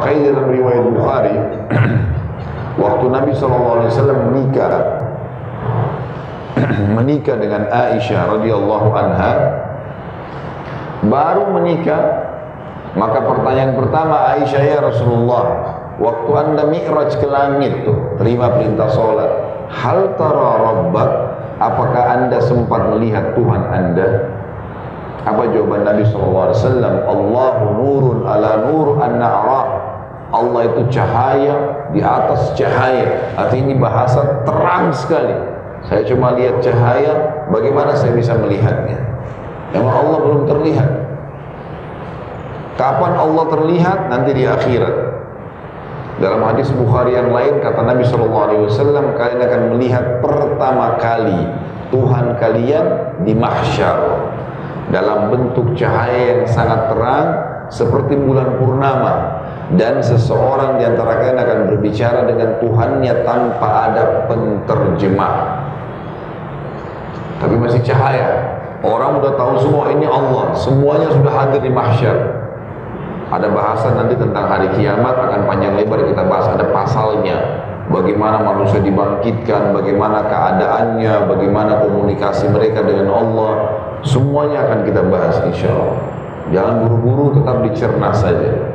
Makanya dalam riwayat Bukhari, waktu Nabi SAW menikah, menikah dengan Aisyah radhiyallahu anha, baru menikah, maka pertanyaan pertama Aisyah ya Rasulullah, waktu anda mi'raj ke langit tuh, terima perintah sholat, hal tara rabbak, apakah anda sempat melihat Tuhan anda? Apa jawaban Nabi SAW? Allahu nurun ala nur anna. Allah itu cahaya di atas cahaya. Artinya ini bahasa terang sekali. Saya cuma lihat cahaya, bagaimana saya bisa melihatnya? Memang Allah belum terlihat. Kapan Allah terlihat? Nanti di akhirat. Dalam hadis Bukhari yang lain kata Nabi SAW, kalian akan melihat pertama kali Tuhan kalian di mahsyar dalam bentuk cahaya yang sangat terang seperti bulan purnama dan seseorang di antara kalian akan berbicara dengan Tuhannya tanpa ada penterjemah. Tapi masih cahaya. Orang sudah tahu semua ini Allah. Semuanya sudah hadir di mahsyar. Ada bahasan nanti tentang hari kiamat akan panjang lebar kita bahas. Ada pasalnya. Bagaimana manusia dibangkitkan bagaimana keadaannya bagaimana komunikasi mereka dengan Allah. Semuanya akan kita bahas insya Allah. Jangan buru-buru, tetap dicerna saja.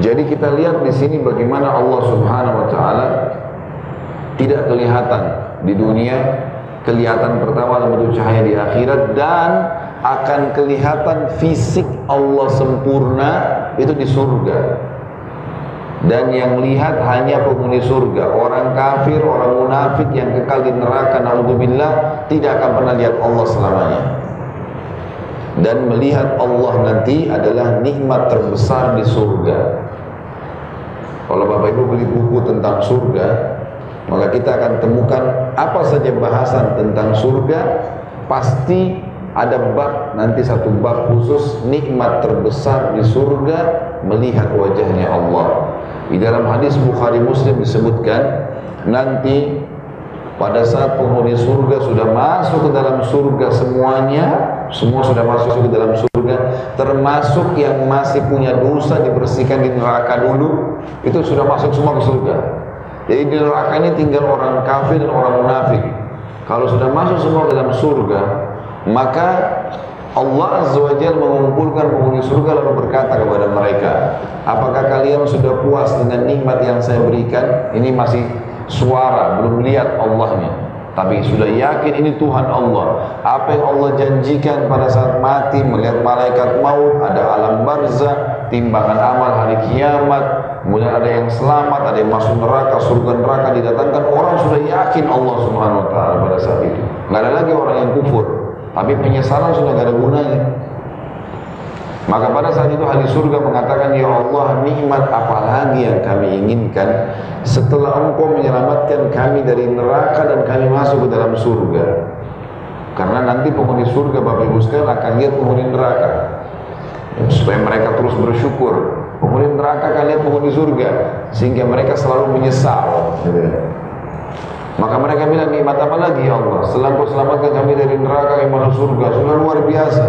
Jadi kita lihat di sini bagaimana Allah Subhanahu wa taala tidak kelihatan di dunia, kelihatan pertama dalam bentuk cahaya di akhirat dan akan kelihatan fisik Allah sempurna itu di surga. Dan yang lihat hanya penghuni surga. Orang kafir, orang munafik yang kekal di neraka naudzubillah tidak akan pernah lihat Allah selamanya dan melihat Allah nanti adalah nikmat terbesar di surga. Kalau Bapak Ibu beli buku tentang surga maka kita akan temukan apa saja bahasan tentang surga. Pasti ada bab nanti satu bab khusus nikmat terbesar di surga melihat wajahnya Allah. Di dalam hadis Bukhari Muslim disebutkan nanti pada saat penghuni surga sudah masuk ke dalam surga semuanya, semua sudah masuk ke dalam surga, termasuk yang masih punya dosa dibersihkan di neraka dulu, itu sudah masuk semua ke surga. Jadi di neraka ini tinggal orang kafir dan orang munafik. Kalau sudah masuk semua ke dalam surga, maka Allah Azza wa Jal mengumpulkan penghuni surga lalu berkata kepada mereka, apakah kalian sudah puas dengan nikmat yang saya berikan? Ini masih suara, belum lihat Allahnya. Tapi sudah yakin ini Tuhan Allah. Apa yang Allah janjikan pada saat mati, melihat malaikat maut, ada alam barzah, timbangan amal hari kiamat, kemudian ada yang selamat, ada yang masuk neraka, surga neraka didatangkan. Orang sudah yakin Allah Subhanahu wa taala pada saat itu. Enggak ada lagi orang yang kufur. Tapi penyesalan sudah tidak ada gunanya. Maka pada saat itu ahli surga mengatakan, Ya Allah, nikmat apa lagi yang kami inginkan setelah engkau menyelamatkan kami dari neraka dan kami masuk ke dalam surga. Karena nanti penghuni surga Bapak Ibu sekalian akan lihat penghuni neraka. Supaya mereka terus bersyukur. Penghuni neraka akan lihat penghuni surga. Sehingga mereka selalu menyesal. Maka mereka bilang nikmat apa lagi ya Allah? Setelah kau selamatkan kami dari neraka yang masuk surga, sudah luar biasa.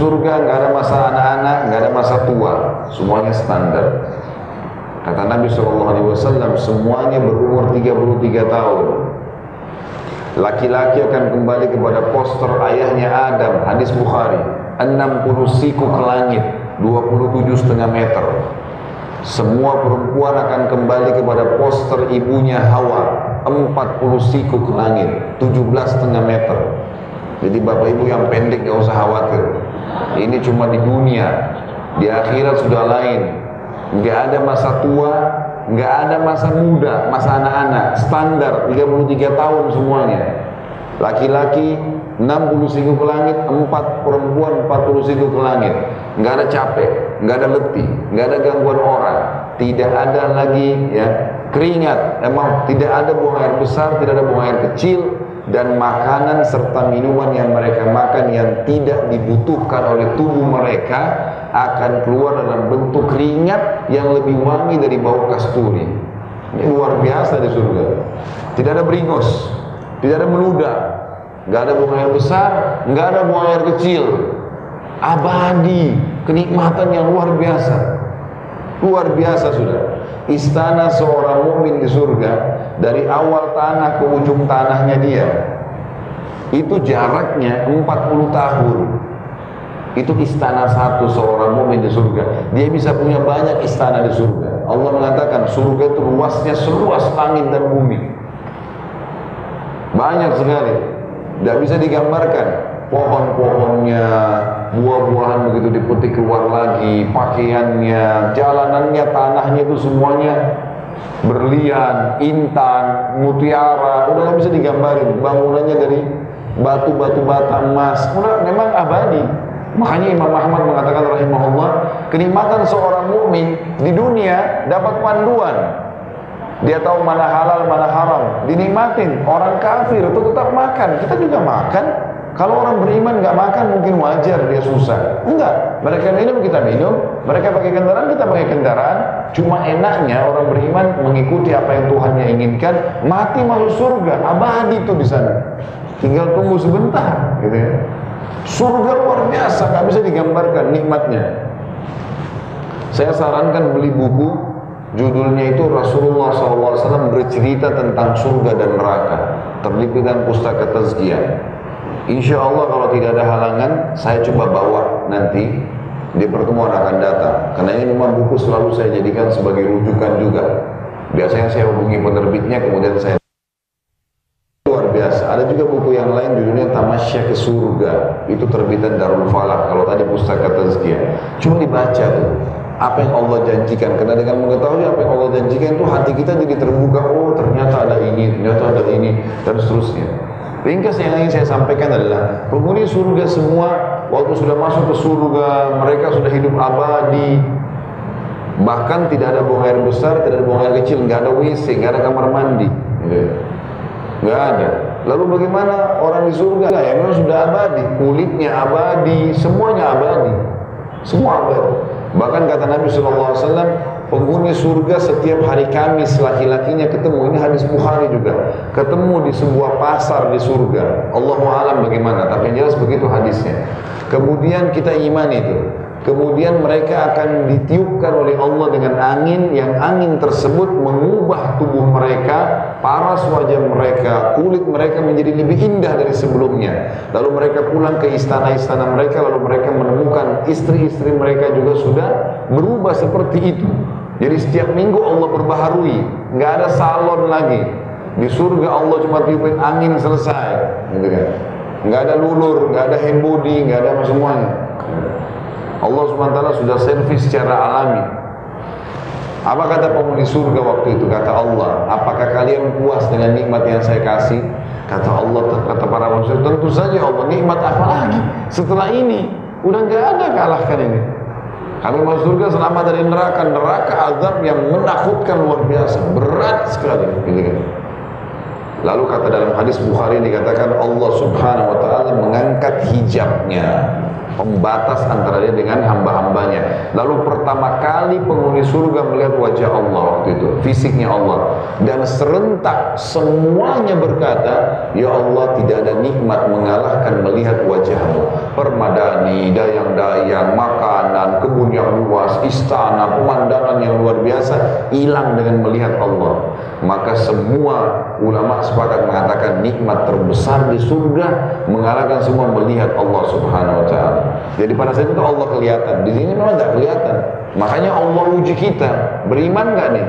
Surga nggak ada masa anak-anak, nggak ada masa tua, semuanya standar. Kata Nabi SAW, semuanya berumur 33 tahun. Laki-laki akan kembali kepada poster ayahnya Adam, hadis Bukhari. 60 siku ke langit, 27 setengah meter. Semua perempuan akan kembali kepada poster ibunya Hawa 40 siku ke langit 17 setengah meter Jadi bapak ibu yang pendek gak usah khawatir Ini cuma di dunia. Di akhirat sudah lain. Gak ada masa tua Gak ada masa muda Masa anak-anak. Standar 33 tahun semuanya. Laki-laki 60 siku ke langit, 4 perempuan 40 siku ke langit. Enggak ada capek, enggak ada letih, enggak ada gangguan orang, tidak ada lagi ya keringat. Emang tidak ada buang air besar, tidak ada buang air kecil dan makanan serta minuman yang mereka makan yang tidak dibutuhkan oleh tubuh mereka akan keluar dalam bentuk keringat yang lebih wangi dari bau kasturi. Ini luar biasa di surga. Tidak ada beringos, tidak ada meludah, nggak ada buang air besar, nggak ada buang air kecil, abadi, kenikmatan yang luar biasa. Luar biasa sudah. Istana seorang mukmin di surga dari awal tanah ke ujung tanahnya dia. Itu jaraknya 40 tahun. Itu istana satu seorang mukmin di surga. Dia bisa punya banyak istana di surga. Allah mengatakan surga itu luasnya seluas langit dan bumi. Banyak sekali. Tidak bisa digambarkan. Pohon-pohonnya, buah-buahan begitu dipetik keluar lagi, pakaiannya, jalanannya, tanahnya itu semuanya berlian, intan, mutiara, udah nggak bisa digambarin. Bangunannya dari batu-batu bata emas, udah memang abadi. Makanya Imam Ahmad mengatakan rahimahullah, kenikmatan seorang mukmin di dunia dapat panduan. Dia tahu mana halal, mana haram. Dinikmatin. Orang kafir itu tetap makan. Kita juga makan. Kalau orang beriman nggak makan mungkin wajar dia susah. Enggak. Mereka minum kita minum. Mereka pakai kendaraan kita pakai kendaraan. Cuma enaknya orang beriman mengikuti apa yang Tuhannya inginkan. Mati masuk surga. Abadi itu di sana. Tinggal tunggu sebentar, gitu ya. Surga luar biasa, nggak bisa digambarkan nikmatnya. Saya sarankan beli buku, judulnya itu Rasulullah SAW bercerita tentang surga dan neraka, terlipitan pustaka tazkiyah. Insya Allah kalau tidak ada halangan, saya coba bawa nanti di pertemuan akan datang. Karena ini memang buku selalu saya jadikan sebagai rujukan juga. Biasanya saya hubungi penerbitnya, kemudian saya luar biasa. Ada juga buku yang lain judulnya Tamasya ke Surga. Itu terbitan Darul Falak. Kalau tadi pustaka tazkiyah. Cuma dibaca tuh. Apa yang Allah janjikan. Karena dengan mengetahui apa yang Allah janjikan itu hati kita jadi terbuka. Oh ternyata ada ini, ternyata ada ini, dan seterusnya. Ringkas yang ingin saya sampaikan adalah penghuni surga semua waktu sudah masuk ke surga mereka sudah hidup abadi bahkan tidak ada buang air besar, tidak ada buang air kecil, nggak ada WC, nggak ada kamar mandi. Gitu. Nggak ada. Lalu bagaimana orang di surga? Ya memang sudah abadi, kulitnya abadi, semuanya abadi. Semua abadi. Bahkan kata Nabi SAW, penghuni surga setiap hari Kamis laki-lakinya ketemu. Ini hadis Bukhari juga. Ketemu di sebuah pasar di surga. Allahu alam bagaimana, tapi yang jelas begitu hadisnya. Kemudian kita iman itu. Kemudian mereka akan ditiupkan oleh Allah dengan angin yang angin tersebut mengubah tubuh mereka, paras wajah mereka, kulit mereka menjadi lebih indah dari sebelumnya. Lalu mereka pulang ke istana-istana mereka, lalu mereka menemukan istri-istri mereka juga sudah berubah seperti itu. Jadi setiap minggu Allah berbaharui, nggak ada salon lagi. Di surga Allah cuma tiupin angin selesai, gitu kan. Nggak ada lulur, nggak ada hand body, nggak ada semuanya. Allah SWT sudah servis secara alami. Apa kata penghuni surga waktu itu? Kata Allah, apakah kalian puas dengan nikmat yang saya kasih? Kata Allah, kata para manusia, tentu saja Allah, nikmat apa lagi? Setelah ini, udah nggak ada kalahkan ini. Kami masuk surga selamat dari neraka, neraka azab yang menakutkan luar biasa, berat sekali. Gitu kan. Lalu kata dalam hadis Bukhari dikatakan Allah Subhanahu wa taala mengangkat hijabnya pembatas antara dia dengan hamba-hambanya. Lalu pertama kali penghuni surga melihat wajah Allah waktu itu, fisiknya Allah. Dan serentak semuanya berkata, Ya Allah tidak ada nikmat mengalahkan melihat wajahmu. Permadani, dayang-dayang, makanan, kebun yang luas, istana, pemandangan yang luar biasa, hilang dengan melihat Allah. Maka semua ulama sepakat mengatakan nikmat terbesar di surga mengalahkan semua melihat Allah Subhanahu wa taala. Jadi pada saat itu Allah kelihatan. Di sini memang tidak kelihatan. Makanya Allah uji kita. Beriman nggak nih?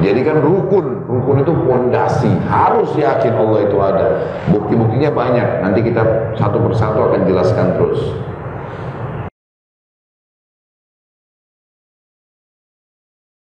Jadi kan rukun, rukun itu fondasi. Harus yakin Allah itu ada. Bukti-buktinya banyak. Nanti kita satu persatu akan jelaskan terus.